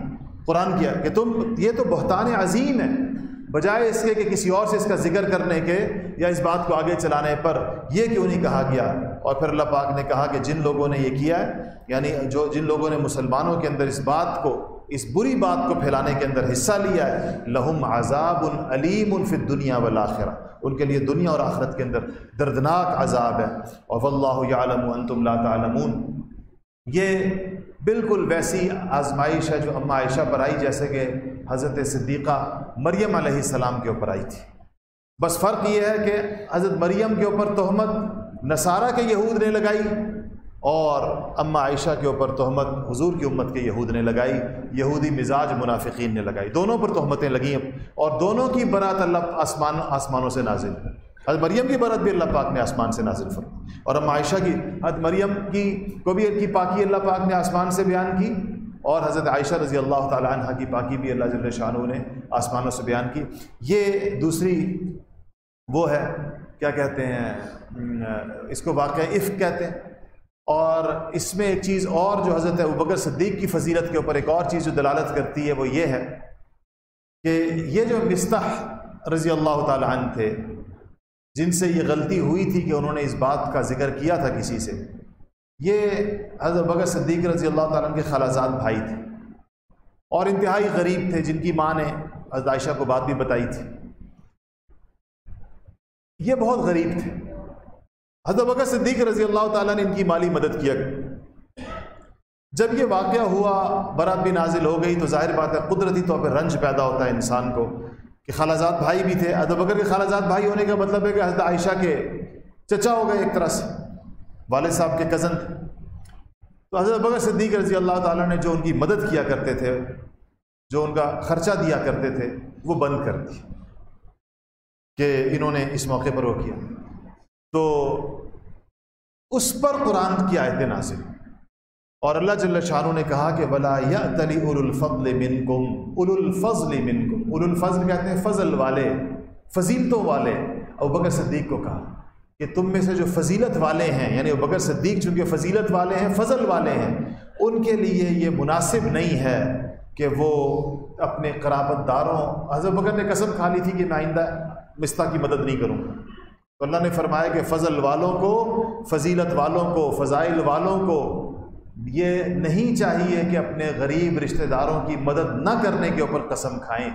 قرآن کیا کہ تم یہ تو بہتان عظیم ہے۔ بجائے اس کے کہ کسی اور سے اس کا ذکر کرنے کے یا اس بات کو آگے چلانے پر یہ کیوں نہیں کہا گیا؟ اور پھر اللہ پاک نے کہا کہ جن لوگوں نے یہ کیا ہے یعنی جو جن لوگوں نے مسلمانوں کے اندر اس بات کو، اس بری بات کو پھیلانے کے اندر حصہ لیا ہے، لہم عذاب العلیم الفت دنیا والآخرہ۔ ان کے لیے دنیا اور آخرت کے اندر دردناک عذاب ہے۔ اور واللہ یعلم انتم لا تعلمون۔ یہ بالکل ویسی آزمائش ہے جو اما عائشہ پر آئی، جیسے کہ حضرت صدیقہ مریم علیہ السلام کے اوپر آئی تھی۔ بس فرق یہ ہے کہ حضرت مریم کے اوپر تہمت نصارہ کے یہود نے لگائی اور اما عائشہ کے اوپر تہمت حضور کی امت کے یہود نے لگائی، یہودی مزاج منافقین نے لگائی۔ دونوں پر تہمتیں لگیں اور دونوں کی برات اللہ آسمان، آسمانوں سے نازل حضرت مریم کی برت بھی اللہ پاک نے آسمان سے نازل فرمائی۔ اور ام عائشہ کی، حضرت مریم کی کو بھی ان کی پاکی اللہ پاک نے آسمان سے بیان کی اور حضرت عائشہ رضی اللہ تعالیٰ عنہ کی پاکی بھی اللہ جل شاہ نے آسمانوں سے بیان کی۔ یہ دوسری وہ ہے، کیا کہتے ہیں اس کو واقعہ عفق کہتے ہیں۔ اور اس میں ایک چیز اور جو حضرت ابکر صدیق کی فضیلت کے اوپر ایک اور چیز جو دلالت کرتی ہے وہ یہ ہے کہ یہ جو مستح رضی اللہ تعالیٰ عنہ تھے جن سے یہ غلطی ہوئی تھی کہ انہوں نے اس بات کا ذکر کیا تھا کسی سے، یہ حضرت بغیر صدیق رضی اللہ تعالیٰ کے خالازاد بھائی تھے۔ اور انتہائی غریب تھے، جن کی ماں نے حضرت عائشہ کو بات بھی بتائی تھی۔ یہ بہت غریب تھے۔ حضرت بغیر صدیق رضی اللہ تعالیٰ نے ان کی مالی مدد کیا۔ جب یہ واقعہ ہوا، برات بھی نازل ہو گئی تو ظاہر بات ہے، قدرتی طور پہ رنج پیدا ہوتا ہے انسان کو۔ کہ خالہ زاد بھائی بھی تھے حضرت بکر کے خالہ زاد بھائی ہونے کا مطلب ہے کہ حضرت عائشہ کے چچا ہو گئے ایک طرح سے، والد صاحب کے کزن تھے تو حضرت بکر صدیق رضی اللہ تعالیٰ نے جو ان کی مدد کیا کرتے تھے، جو ان کا خرچہ دیا کرتے تھے، وہ بند کر دی کہ انہوں نے اس موقع پر وہ کیا۔ تو اس پر قرآن کی آیتیں نازل۔ اور اللہ جل شاہ نے کہا کہ بلا یا تلی ار الفضل من کم الفضل من کم الفضل کہتے ہیں فضل والے، فضیلتوں والے۔ اور بکر صدیق کو کہا کہ تم میں سے جو فضیلت والے ہیں یعنی وہ بکر صدیق چونکہ فضیلت والے ہیں، فضل والے ہیں، ان کے لیے یہ مناسب نہیں ہے کہ وہ اپنے قرابت داروں، حضرت بکر نے قسم کھا لی تھی کہ میں آئندہ مستہ کی مدد نہیں کروں گا۔ تو اللہ نے فرمایا کہ فضل والوں کو، فضیلت والوں کو، فضائل والوں کو یہ نہیں چاہیے کہ اپنے غریب رشتہ داروں کی مدد نہ کرنے کے اوپر قسم کھائیں۔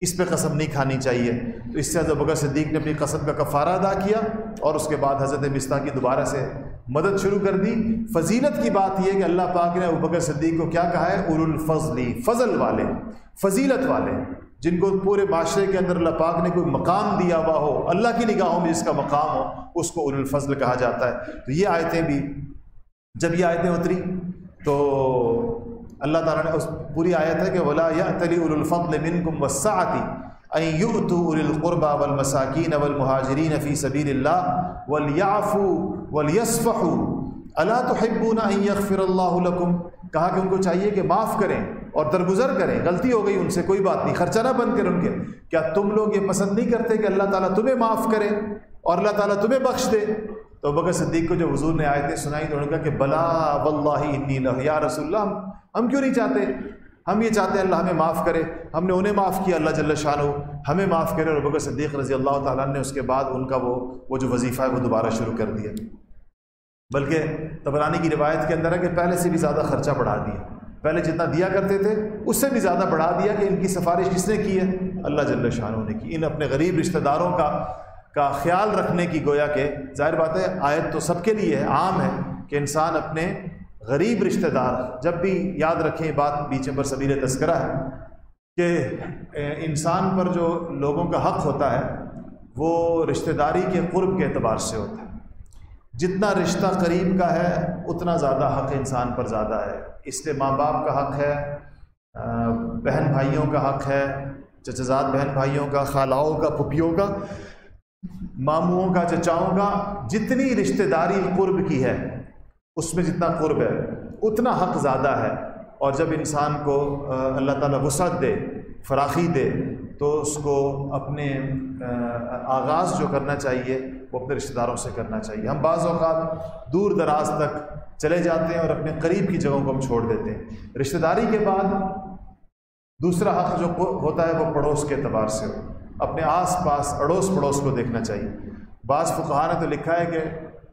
اس پہ قسم نہیں کھانی چاہیے۔ تو اس سے حضرت بکر صدیق نے اپنی قسم کا کفارہ ادا کیا اور اس کے بعد حضرت مستہ کی دوبارہ سے مدد شروع کر دی۔ فضیلت کی بات یہ کہ اللہ پاک نے ابو بکر صدیق کو کیا کہا ہے؟ ار الفضلی فضل والے، فضیلت والے۔ جن کو پورے معاشرے کے اندر اللہ پاک نے کوئی مقام دیا ہوا ہو، اللہ کی نگاہوں میں جس کا مقام ہو، اس کو ار الفضل کہا جاتا ہے۔ تو یہ آیتیں بھی جب یہ آیتیں اتری تو اللہ تعالیٰ نے اس پوری آیت ہے کہ ولا یا تلی الفضل منکم وسعتی این یؤتوا اول القربى والمساکین والمہاجرین فی سبیل اللہ ولیعفوا ولیصفحوا الا تحبون ان یغفر اللہ لکم کہا کہ ان کو چاہیے کہ معاف کریں اور درگزر کریں غلطی ہو گئی ان سے کوئی بات نہیں خرچہ نہ بند کریں ان کے کیا تم لوگ یہ پسند نہیں کرتے کہ اللہ تعالیٰ تمہیں معاف کرے اور اللہ تعالیٰ تمہیں بخش دے تو بکر صدیق کو جو حضور نے آیتیں سنائی تو انہوں نے کہا کہ بلا واللہ انی لہ یا رسول اللہ ہم کیوں نہیں چاہتے؟ ہم یہ چاہتے ہیں اللہ ہمیں معاف کرے۔ ہم نے انہیں معاف کیا، اللہ جل شاہ ہمیں معاف کرے۔ اور بکر صدیق رضی اللہ تعالیٰ نے اس کے بعد ان کا وہ وہ جو وظیفہ ہے وہ دوبارہ شروع کر دیا۔ بلکہ تبرانی کی روایت کے اندر ہے کہ پہلے سے بھی زیادہ خرچہ بڑھا دیا۔ پہلے جتنا دیا کرتے تھے، اس سے بھی زیادہ بڑھا دیا کہ ان کی سفارش کس نے کی ہے؟ اللہ جل شاہ نے کی۔ ان اپنے غریب رشتہ داروں کا کا خیال رکھنے کی گویا کہ ظاہر بات ہے، آیت تو سب کے لیے ہے، عام ہے کہ انسان اپنے غریب رشتہ دار، جب بھی یاد رکھیں بات بیچ پر سبیر تذکرہ ہے، کہ انسان پر جو لوگوں کا حق ہوتا ہے، وہ رشتہ داری کے قرب کے اعتبار سے ہوتا ہے۔ جتنا رشتہ قریب کا ہے، اتنا زیادہ حق انسان پر زیادہ ہے۔ اس لیے ماں باپ کا حق ہے بہن بھائیوں کا حق ہے چچزاد بہن بھائیوں کا، خالاؤں کا، پھپھیوں کا۔ ماموں کا، چچاؤں کا جتنی رشتہ داری قرب کی ہے، اس میں جتنا قرب ہے، اتنا حق زیادہ ہے۔ اور جب انسان کو اللہ تعالیٰ وسعت دے، فراخی دے، تو اس کو اپنے آغاز جو کرنا چاہیے، وہ اپنے رشتہ داروں سے کرنا چاہیے۔ ہم بعض اوقات دور دراز تک چلے جاتے ہیں اور اپنے قریب کی جگہوں کو ہم چھوڑ دیتے ہیں۔ رشتہ داری کے بعد دوسرا حق جو ہوتا ہے، وہ پڑوس کے اعتبار سے ہو۔ اپنے آس پاس اڑوس پڑوس کو دیکھنا چاہیے۔ بعض فقہ نے تو لکھا ہے کہ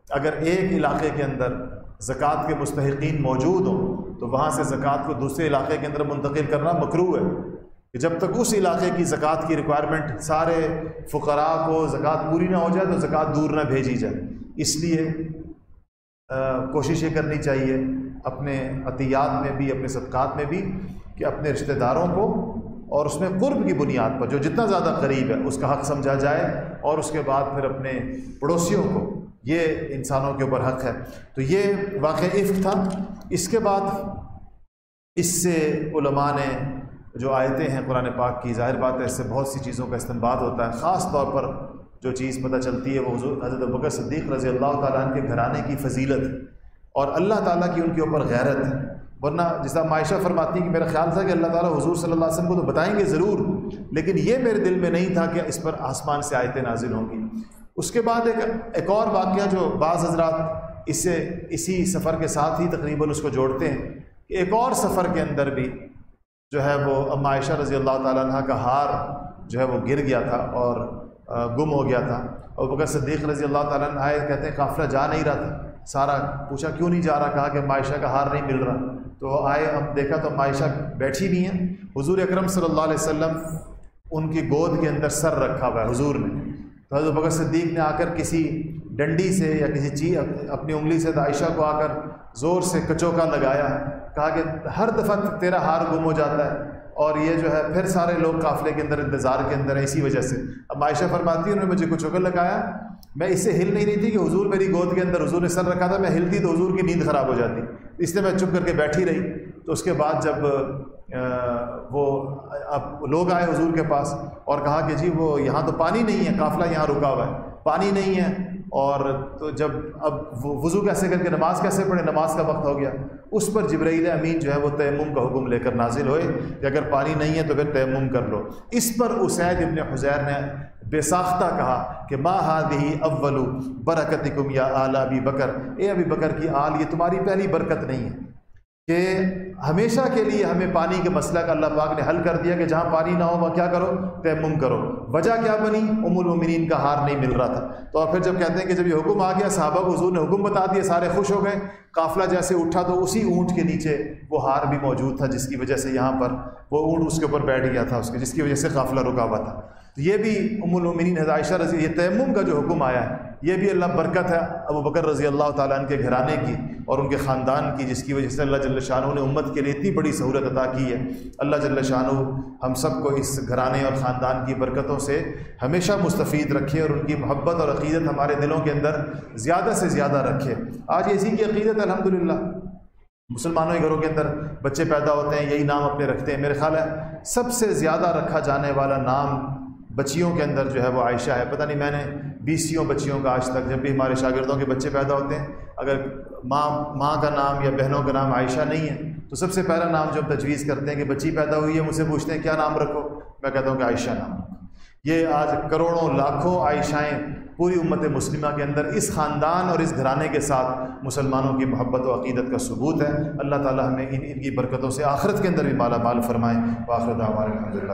اگر ایک علاقے کے اندر زکوٰۃ کے مستحقین موجود ہوں، تو وہاں سے زکوٰۃ کو دوسرے علاقے کے اندر منتقل کرنا مکرو ہے۔ کہ جب تک اس علاقے کی زکوٰۃ کی ریکوائرمنٹ سارے فقراء کو زکوٰۃ پوری نہ ہو جائے، تو زکوٰۃ دور نہ بھیجی جائے۔ اس لیے کوشش یہ کرنی چاہیے اپنے عطیات میں بھی، اپنے صدقات میں بھی کہ اپنے رشتہ داروں کو اور اس میں قرب کی بنیاد پر جو جتنا زیادہ قریب ہے، اس کا حق سمجھا جائے اور اس کے بعد پھر اپنے پڑوسیوں کو یہ انسانوں کے اوپر حق ہے۔ تو یہ واقع عفق تھا۔ اس کے بعد اس سے علماء نے جو آیتیں ہیں قرآن پاک کی، ظاہر بات ہے اس سے بہت سی چیزوں کا استعمال ہوتا ہے۔ خاص طور پر جو چیز پتہ چلتی ہے، وہ حضور حضرت بکر صدیق رضی اللہ تعالیٰ عنہ کے گھرانے کی فضیلت اور اللہ تعالیٰ کی ان کے اوپر غیرت۔ ورنہ جس طرح معاشہ فرماتی کہ میرا خیال تھا کہ اللہ تعالیٰ حضور صلی اللہ علیہ وسلم کو تو بتائیں گے ضرور، لیکن یہ میرے دل میں نہیں تھا کہ اس پر آسمان سے آیتیں نازل ہوں گی۔ اس کے بعد ایک ایک اور واقعہ جو بعض حضرات اس سے، اسی سفر کے ساتھ ہی تقریباً اس کو جوڑتے ہیں۔ کہ ایک اور سفر کے اندر بھی جو ہے وہ اما عائشہ رضی اللہ تعالیٰ عنہ کا ہار جو ہے وہ گر گیا تھا اور گم ہو گیا تھا۔ اور بکر صدیق رضی اللہ تعالیٰ عنہ آئے، کہتے ہیں قافلہ جا نہیں رہا تھا۔ سارا پوچھا کیوں نہیں جا رہا؟ کہا کہ معاشہ کا ہار نہیں مل رہا۔ تو آئے اب دیکھا تو معاشہ بیٹھی نہیں ہے حضور اکرم صلی اللہ علیہ وسلم ان کی گود کے اندر سر رکھا ہوا ہے حضور نے۔ تو حضرت بکر صدیق نے آ کر کسی ڈنڈی سے یا کسی چیز اپنی انگلی سے عائشہ کو آ کر زور سے کچوکا لگایا۔ کہا کہ ہر دفعہ تیرا ہار گم ہو جاتا ہے اور یہ جو ہے پھر سارے لوگ قافلے کے اندر، انتظار کے اندر ہیں، اسی وجہ سے۔ اب عائشہ فرماتی انہوں نے مجھے کچھ لگایا۔ میں اس سے ہل نہیں رہی تھی کہ حضور میری گود کے اندر حضور نے سر رکھا تھا، میں ہلتی تو حضور کی نیند خراب ہو جاتی۔ اس لیے میں چپ کر کے بیٹھی رہی۔ تو اس کے بعد جب وہ اب لوگ آئے حضور کے پاس اور کہا کہ جی وہ یہاں تو پانی نہیں ہے، قافلہ یہاں رکا ہوا ہے، پانی نہیں ہے۔ اور تو جب اب وضو کیسے کر کے نماز کیسے پڑھے، نماز کا وقت ہو گیا، اس پر جبرائیل امین جو ہے وہ تیمم کا حکم لے کر نازل ہوئے کہ اگر پانی نہیں ہے تو پھر تیمم کر لو۔ اس پر اسید ابن حزیر نے بے ساختہ کہا کہ ماں ہادی اولو برکت کم یا آل ابی بکر۔ اے ابی بکر کی آل، یہ تمہاری پہلی برکت نہیں ہے۔ کہ ہمیشہ کے لیے ہمیں پانی کے مسئلہ کا اللہ پاک نے حل کر دیا کہ جہاں پانی نہ ہو وہاں کیا کرو؟ تیمم کرو۔ وجہ کیا بنی؟ ام المنین کا ہار نہیں مل رہا تھا۔ تو اور پھر جب کہتے ہیں کہ جب یہ حکم آ گیا، صحابہ حضور نے حکم بتا دیا، سارے خوش ہو گئے۔ قافلہ جیسے اٹھا تو اسی اونٹ کے نیچے وہ ہار بھی موجود تھا، جس کی وجہ سے یہاں پر وہ اونٹ اس کے اوپر بیٹھ گیا تھا، اس کے جس کی وجہ سے قافلہ رکا ہوا تھا۔ تو یہ بھی ام المنین عائشہ رضی یہ تیمم کا جو حکم آیا ہے یہ بھی اللہ برکت ہے ابو بکر رضی اللہ تعالیٰ عنہ کے گھرانے کی اور ان کے خاندان کی، جس کی وجہ سے اللہ جل شاہ نے امت کے لیے اتنی بڑی سہولت عطا کی ہے۔ اللہ جل شاہ ہم سب کو اس گھرانے اور خاندان کی برکتوں سے ہمیشہ مستفید رکھے اور ان کی محبت اور عقیدت ہمارے دلوں کے اندر زیادہ سے زیادہ رکھے۔ آج اسی کی عقیدت الحمد للہ مسلمانوں کے گھروں کے اندر بچے پیدا ہوتے ہیں، یہی نام اپنے رکھتے ہیں۔ میرے خیال ہے سب سے زیادہ رکھا جانے والا نام بچیوں کے اندر جو ہے وہ عائشہ ہے۔ پتہ نہیں میں نے بیسیوں بچیوں کا آج تک جب بھی ہمارے شاگردوں کے بچے پیدا ہوتے ہیں، اگر ماں ماں کا نام یا بہنوں کا نام عائشہ نہیں ہے، تو سب سے پہلا نام جو ہم تجویز کرتے ہیں کہ بچی پیدا ہوئی ہے مجھ سے پوچھتے ہیں، کیا نام رکھو؟ میں کہتا ہوں کہ عائشہ نام یہ آج کروڑوں، لاکھوں عائشائیں پوری امت مسلمہ کے اندر اس خاندان اور اس گھرانے کے ساتھ مسلمانوں کی محبت و عقیدت کا ثبوت ہے۔ اللہ تعالیٰ ہمیں ان ان کی برکتوں سے آخرت کے اندر بھی مالا مال فرمائیں آخرت الحمد للہ